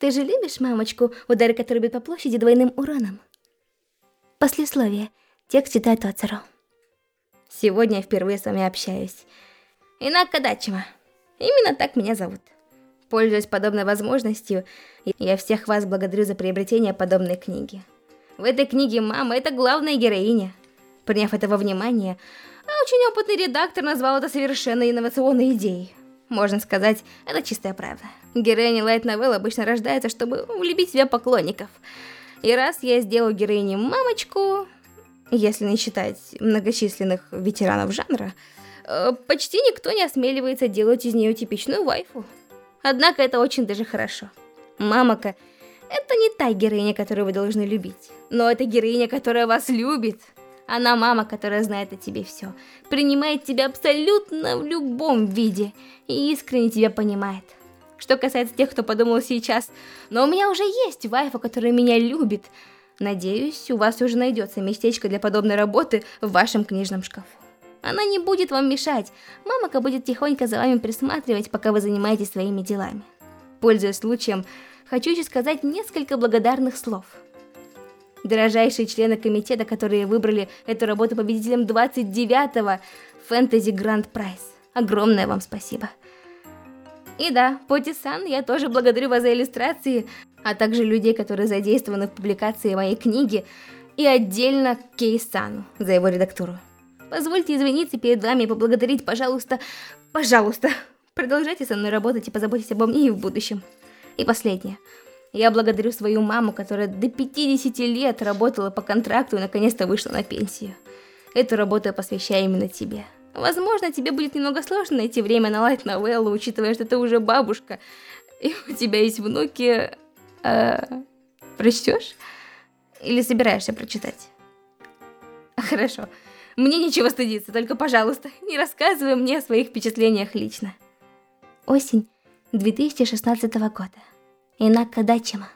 Ты же любишь мамочку, удары которой бьют по площади двойным уроном? Послесловие. Текст читает Оцеру. Сегодня я впервые с вами общаюсь. Инака Дачима. Именно так меня зовут. Пользуясь подобной возможностью, я всех вас благодарю за приобретение подобной книги. В этой книге мама — это главная героиня. Приняв это во внимание, а очень опытный редактор назвал это совершенно инновационной идеей. Можно сказать, это чистая правда. Героини Novel обычно рождается, чтобы влюбить в себя поклонников. И раз я сделал героине мамочку, если не считать многочисленных ветеранов жанра, э, почти никто не осмеливается делать из нее типичную вайфу. Однако это очень даже хорошо. Мамака — это не та героиня, которую вы должны любить, но это героиня, которая вас любит. Она мама, которая знает о тебе все, принимает тебя абсолютно в любом виде и искренне тебя понимает. Что касается тех, кто подумал сейчас, но у меня уже есть вайфа, которая меня любит. Надеюсь, у вас уже найдется местечко для подобной работы в вашем книжном шкафу. Она не будет вам мешать, мамака будет тихонько за вами присматривать, пока вы занимаетесь своими делами. Пользуясь случаем, хочу еще сказать несколько благодарных слов – Дорожайшие члены комитета, которые выбрали эту работу победителем 29-го Фэнтези Гранд Прайз. Огромное вам спасибо. И да, Поти-сан, я тоже благодарю вас за иллюстрации, а также людей, которые задействованы в публикации моей книги, и отдельно Кей-сану за его редактуру. Позвольте извиниться перед вами и поблагодарить, пожалуйста, пожалуйста, продолжайте со мной работать и позаботьтесь обо мне и в будущем. И последнее. Я благодарю свою маму, которая до 50 лет работала по контракту и наконец-то вышла на пенсию. Эту работу я посвящаю именно тебе. Возможно, тебе будет немного сложно найти время на лайт-новеллу, учитывая, что ты уже бабушка, и у тебя есть внуки... Э, прочтешь? Или собираешься прочитать? Хорошо. Мне нечего стыдиться, только, пожалуйста, не рассказывай мне о своих впечатлениях лично. Осень 2016 года. Инака Дачима.